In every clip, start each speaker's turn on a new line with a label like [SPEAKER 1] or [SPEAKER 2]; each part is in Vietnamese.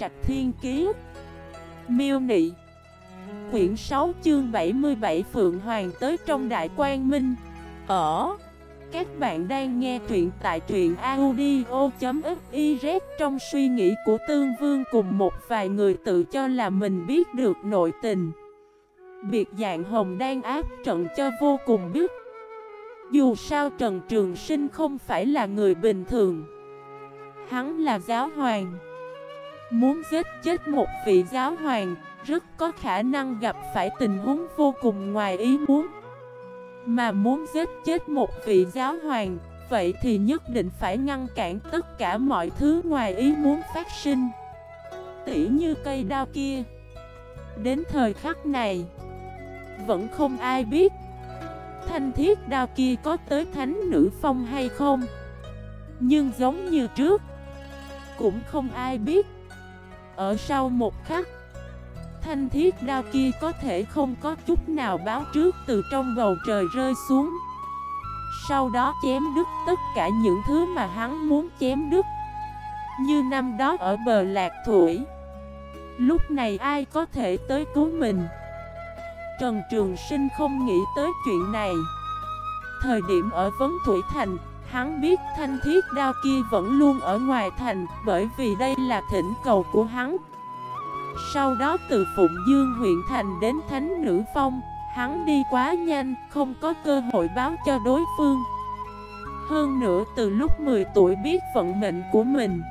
[SPEAKER 1] Trạch Thiên Kiế Miêu Nị. Quyển 6 chương 77 Phượng Hoàng tới trong Đại Quang Minh. Ở. Các bạn đang nghe truyện tại truyện audio.xyz Trong suy nghĩ của Tương Vương cùng một vài người tự cho là mình biết được nội tình. Biệt dạng hồng đang áp trận cho vô cùng biết. Dù sao Trần Trường Sinh không phải là người bình thường. Hắn là giáo hoàng. Muốn giết chết một vị giáo hoàng, Rất có khả năng gặp phải tình huống vô cùng ngoài ý muốn. Mà muốn giết chết một vị giáo hoàng, Vậy thì nhất định phải ngăn cản tất cả mọi thứ ngoài ý muốn phát sinh. Tỉ như cây đao kia. Đến thời khắc này, Vẫn không ai biết Thanh thiết đao kia có tới thánh nữ phong hay không. Nhưng giống như trước, Cũng không ai biết ở sau một khắc. Thanh thiết đao kia có thể không có chút nào báo trước từ trong bầu trời rơi xuống. Sau đó chém đứt tất cả những thứ mà hắn muốn chém đứt. Như năm đó ở bờ lạc thủy. Lúc này ai có thể tới cứu mình? Trần Trường Sinh không nghĩ tới chuyện này. Thời điểm ở Vấn Thủy Thành Hắn biết thanh thiết đao kia vẫn luôn ở ngoài thành Bởi vì đây là thỉnh cầu của hắn. Sau đó từ Phụng Dương huyện thành đến Thánh Nữ Phong Hắn đi quá nhanh, không có cơ hội báo cho đối phương. Hơn nữa từ lúc 10 tuổi biết vận mệnh của mình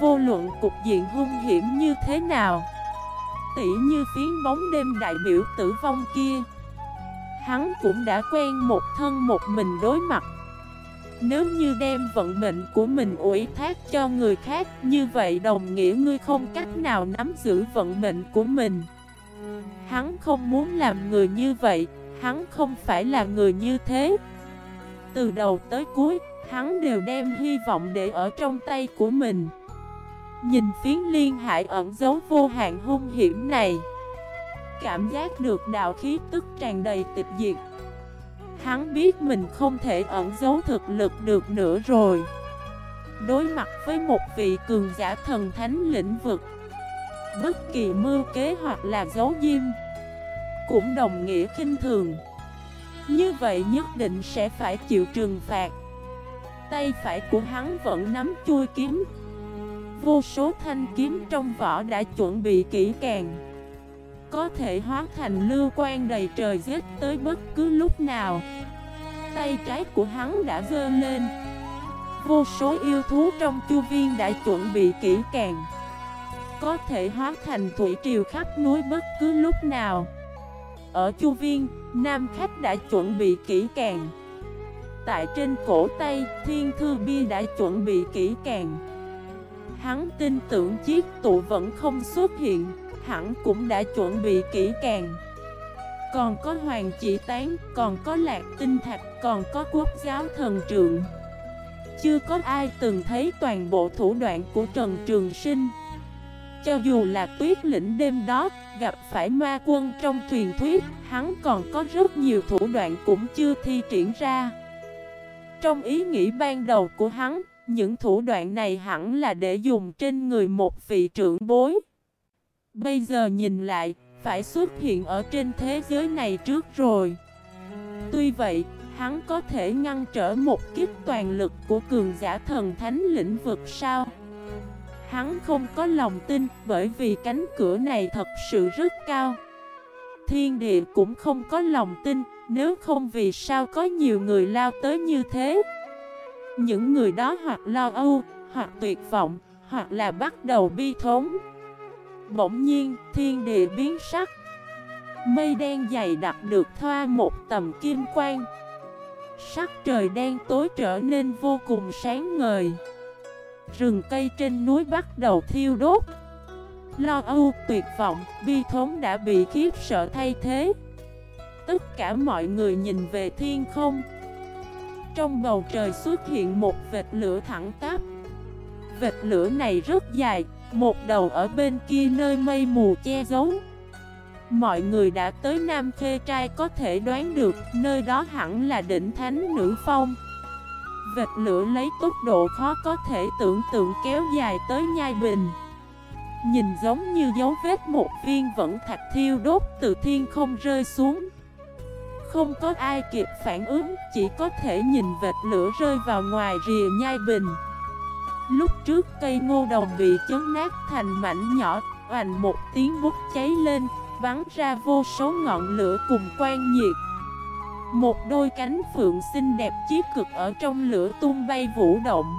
[SPEAKER 1] Vô luận cục diện hung hiểm như thế nào Tỉ như phiến bóng đêm đại biểu tử vong kia Hắn cũng đã quen một thân một mình đối mặt nếu như đem vận mệnh của mình ủy thác cho người khác, Như vậy đồng nghĩa ngươi không cách nào nắm giữ vận mệnh của mình. Hắn không muốn làm người như vậy, Hắn không phải là người như thế. Từ đầu tới cuối, Hắn đều đem hy vọng để ở trong tay của mình. Nhìn phiến liên hải ẩn dấu vô hạn hung hiểm này, Cảm giác được đạo khí tức tràn đầy tịch diệt. Hắn biết mình không thể ẩn giấu thực lực được nữa rồi. Đối mặt với một vị cường giả thần thánh lĩnh vực, Bất kỳ mưu kế hoặc là giấu diêm Cũng đồng nghĩa kinh thường. Như vậy nhất định sẽ phải chịu trừng phạt. Tay phải của hắn vẫn nắm chui kiếm. Vô số thanh kiếm trong vỏ đã chuẩn bị kỹ càng. Có thể hóa thành lưu quan đầy trời giết tới bất cứ lúc nào. Tay trái của hắn đã dơ lên. Vô số yêu thú trong chu viên đã chuẩn bị kỹ càng. Có thể hóa thành thủy triều khắp núi bất cứ lúc nào. Ở chu viên, nam khách đã chuẩn bị kỹ càng. Tại trên cổ tay, thiên thư bia đã chuẩn bị kỹ càng. Hắn tin tưởng chiếc tụ vẫn không xuất hiện. Hẳn cũng đã chuẩn bị kỹ càng. Còn có hoàng chỉ tán, Còn có lạc tinh thạch, Còn có quốc giáo thần trượng. Chưa có ai từng thấy toàn bộ thủ đoạn của Trần Trường Sinh. Cho dù là tuyết lĩnh đêm đó, Gặp phải ma quân trong truyền thuyết, Hắn còn có rất nhiều thủ đoạn cũng chưa thi triển ra. Trong ý nghĩ ban đầu của hắn, những thủ đoạn này hẳn là để dùng trên người một vị trưởng bối. Bây giờ nhìn lại, phải xuất hiện ở trên thế giới này trước rồi. Tuy vậy, hắn có thể ngăn trở một kiếp toàn lực của cường giả thần thánh lĩnh vực sao? Hắn không có lòng tin bởi vì cánh cửa này thật sự rất cao. Thiên địa cũng không có lòng tin, nếu không vì sao có nhiều người lao tới như thế. Những người đó hoặc lo âu, hoặc tuyệt vọng, hoặc là bắt đầu bi thống. Bỗng nhiên, thiên địa biến sắc. Mây đen dày đặc được thoa một tầm kim quang. Sắc trời đen tối trở nên vô cùng sáng ngời. Rừng cây trên núi bắt đầu thiêu đốt. Lo âu, tuyệt vọng, bi thống đã bị khiếp sợ thay thế. Tất cả mọi người nhìn về thiên không. Trong bầu trời xuất hiện một vệt lửa thẳng tắp Vệt lửa này rất dài một đầu ở bên kia nơi mây mù che giấu. Mọi người đã tới Nam Khê Trai có thể đoán được, Nơi đó hẳn là đỉnh Thánh Nữ Phong. Vệt lửa lấy tốc độ khó có thể tưởng tượng kéo dài tới Nhai Bình. Nhìn giống như dấu vết một viên vẫn thạch thiêu đốt từ thiên không rơi xuống. Không có ai kịp phản ứng, Chỉ có thể nhìn vệt lửa rơi vào ngoài rìa nhai bình. Lúc trước cây ngô đồng bị chấn nát thành mảnh nhỏ, Oành một tiếng bút cháy lên, Bắn ra vô số ngọn lửa cùng quan nhiệt. Một đôi cánh phượng xinh đẹp chiếc cực ở trong lửa tung bay vũ động.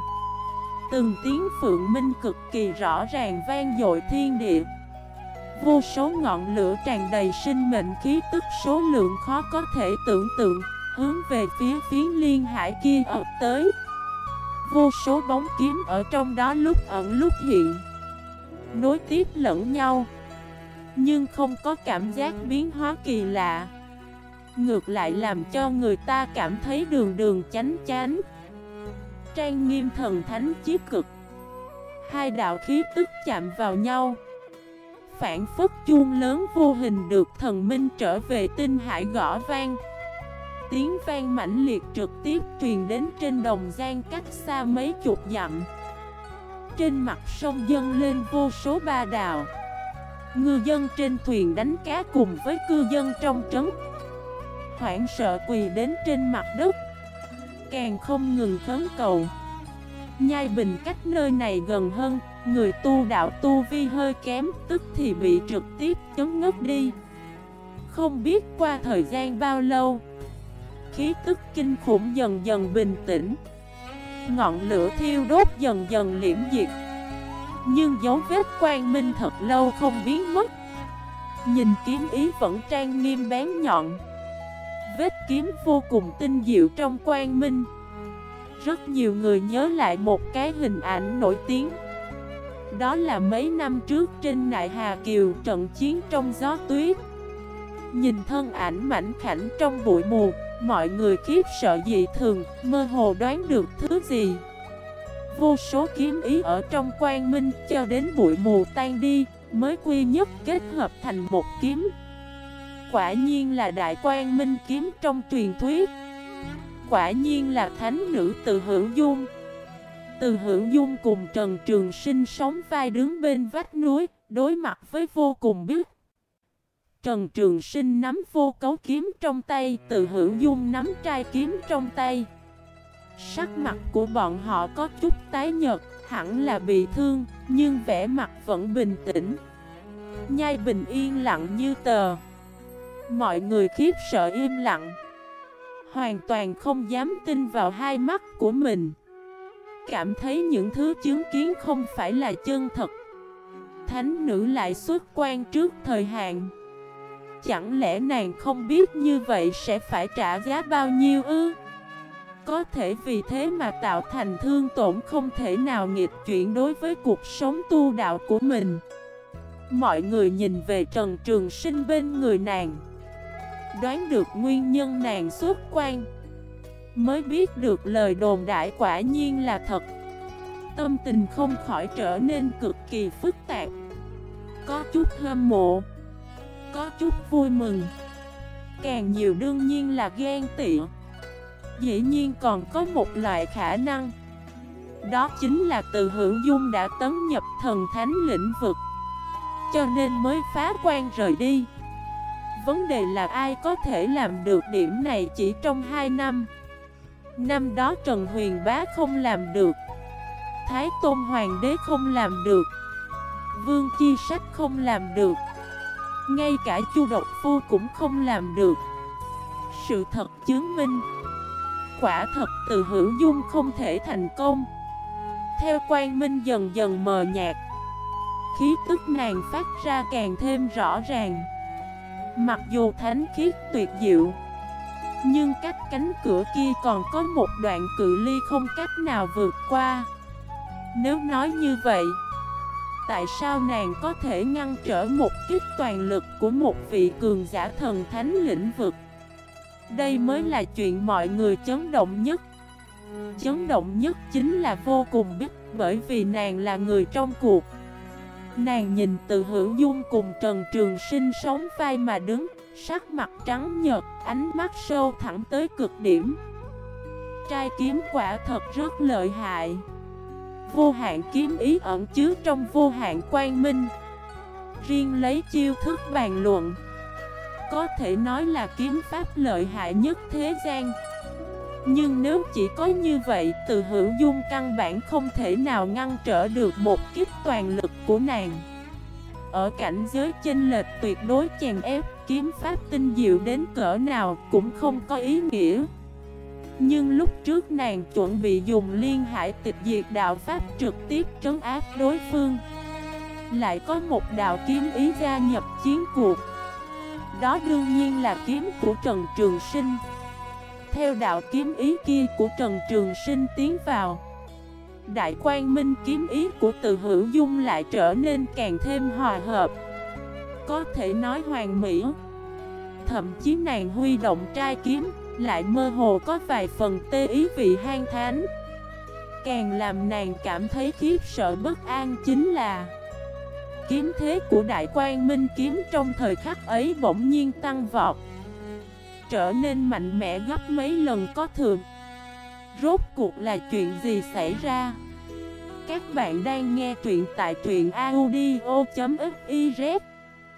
[SPEAKER 1] Từng tiếng phượng minh cực kỳ rõ ràng vang dội thiên địa. Vô số ngọn lửa tràn đầy sinh mệnh khí tức số lượng khó có thể tưởng tượng, Hướng về phía phiến liên hải kia ập tới. Vô số bóng kiếm ở trong đó lúc ẩn lúc hiện. Nối tiếp lẫn nhau, Nhưng không có cảm giác biến hóa kỳ lạ. Ngược lại làm cho người ta cảm thấy đường đường chánh chánh. Trang nghiêm thần thánh chí cực. Hai đạo khí tức chạm vào nhau. Phản phất chuông lớn vô hình được thần minh trở về tinh hải gõ vang. Tiếng vang mãnh liệt trực tiếp truyền đến trên đồng gian cách xa mấy chục dặm. Trên mặt sông dâng lên vô số ba đào. Ngư dân trên thuyền đánh cá cùng với cư dân trong trấn. Hoảng sợ quỳ đến trên mặt đất. Càng không ngừng khấn cầu. Nhai bình cách nơi này gần hơn, Người tu đạo tu vi hơi kém, Tức thì bị trực tiếp chấn ngất đi. Không biết qua thời gian bao lâu khí tức kinh khủng dần dần bình tĩnh. Ngọn lửa thiêu đốt dần dần liễm diệt. Nhưng dấu vết quang minh thật lâu không biến mất. Nhìn kiếm ý vẫn trang nghiêm bén nhọn. Vết kiếm vô cùng tinh diệu trong quang minh. Rất nhiều người nhớ lại một cái hình ảnh nổi tiếng. Đó là mấy năm trước trên Nại Hà Kiều trận chiến trong gió tuyết. Nhìn thân ảnh mảnh khảnh trong bụi mù. Mọi người khiếp sợ dị thường, mơ hồ đoán được thứ gì. Vô số kiếm ý ở trong quang minh cho đến bụi mù tan đi Mới quy nhất kết hợp thành một kiếm. Quả nhiên là đại quang minh kiếm trong truyền thuyết. Quả nhiên là thánh nữ từ hữu dung. Từ hữu dung cùng Trần Trường Sinh sống vai đứng bên vách núi Đối mặt với vô cùng biết Trần Trường Sinh nắm vô cấu kiếm trong tay, từ hữu dung nắm trai kiếm trong tay. Sắc mặt của bọn họ có chút tái nhợt, hẳn là bị thương, nhưng vẻ mặt vẫn bình tĩnh. Nhai bình yên lặng như tờ. Mọi người khiếp sợ im lặng. Hoàn toàn không dám tin vào hai mắt của mình. Cảm thấy những thứ chứng kiến không phải là chân thật. Thánh nữ lại xuất quan trước thời hạn. Chẳng lẽ nàng không biết như vậy sẽ phải trả giá bao nhiêu ư? Có thể vì thế mà tạo thành thương tổn không thể nào nghịch chuyển đối với cuộc sống tu đạo của mình. Mọi người nhìn về Trần Trường Sinh bên người nàng. Đoán được nguyên nhân nàng xuất quan. Mới biết được lời đồn đại quả nhiên là thật. Tâm tình không khỏi trở nên cực kỳ phức tạp. Có chút hâm mộ có chút vui mừng. Càng nhiều đương nhiên là ghen tị. Dĩ nhiên còn có một loại khả năng. Đó chính là từ hữu dung đã tấn nhập thần thánh lĩnh vực. Cho nên mới phá quan rời đi. Vấn đề là ai có thể làm được điểm này chỉ trong 2 năm? Năm đó Trần Huyền Bá không làm được. Thái Tôn Hoàng đế không làm được. Vương Chi Sách không làm được ngay cả chu độc phu cũng không làm được. Sự thật chứng minh, Quả thật từ hữu dung không thể thành công. Theo quan minh dần dần mờ nhạt, Khí tức nàng phát ra càng thêm rõ ràng. Mặc dù thánh khiết tuyệt diệu, Nhưng cách cánh cửa kia còn có một đoạn cự ly không cách nào vượt qua. Nếu nói như vậy Tại sao nàng có thể ngăn trở một kích toàn lực của một vị cường giả thần thánh lĩnh vực? Đây mới là chuyện mọi người chấn động nhất. Chấn động nhất chính là vô cùng biết bởi vì nàng là người trong cuộc. Nàng nhìn từ hữu dung cùng Trần Trường Sinh sống vai mà đứng Sắc mặt trắng nhợt, ánh mắt sâu thẳng tới cực điểm. Trai kiếm quả thật rất lợi hại. Vô hạn kiếm ý ẩn chứa trong vô hạn quang minh. Riêng lấy chiêu thức bàn luận, Có thể nói là kiếm pháp lợi hại nhất thế gian. Nhưng nếu chỉ có như vậy, Từ hữu dung căn bản không thể nào ngăn trở được một kiếp toàn lực của nàng. Ở cảnh giới chênh lệch tuyệt đối chèn ép, Kiếm pháp tinh diệu đến cỡ nào cũng không có ý nghĩa nhưng lúc trước nàng chuẩn bị dùng liên hải tịch diệt đạo pháp trực tiếp trấn áp đối phương. Lại có một đạo kiếm ý gia nhập chiến cuộc. Đó đương nhiên là kiếm của Trần Trường Sinh. Theo đạo kiếm ý kia của Trần Trường Sinh tiến vào, Đại quan minh kiếm ý của từ hữu dung lại trở nên càng thêm hòa hợp. Có thể nói hoàn mỹ. Thậm chí nàng huy động trai kiếm lại mơ hồ có vài phần tê ý vị hang thánh. Càng làm nàng cảm thấy khiếp sợ bất an chính là Kiếm thế của Đại quang Minh kiếm trong thời khắc ấy bỗng nhiên tăng vọt, Trở nên mạnh mẽ gấp mấy lần có thường. Rốt cuộc là chuyện gì xảy ra? Các bạn đang nghe truyện tại truyện audio.fif